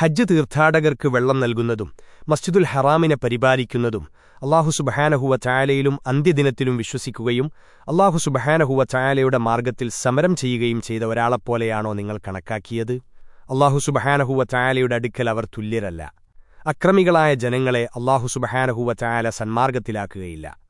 ഹജ്ജ് തീർത്ഥാടകർക്ക് വെള്ളം നൽകുന്നതും മസ്ജിദുൽ ഹറാമിനെ പരിപാലിക്കുന്നതും അള്ളാഹു സുബഹാനഹുവ ചായാലയിലും അന്ത്യദിനത്തിലും വിശ്വസിക്കുകയും അള്ളാഹു സുബഹാനഹുവ ചായാലയുടെ മാർഗത്തിൽ സമരം ചെയ്യുകയും ചെയ്ത ഒരാളെപ്പോലെയാണോ നിങ്ങൾ കണക്കാക്കിയത്? അള്ളാഹു സുബഹാനഹുവ ചായാലയുടെ അടുക്കൽ അവർ തുല്യരല്ല. അക്രമികളായ ജനങ്ങളെ അള്ളാഹു സുബഹാനഹുവ ചായാല സന്മാർഗത്തിലാക്കുകയില്ല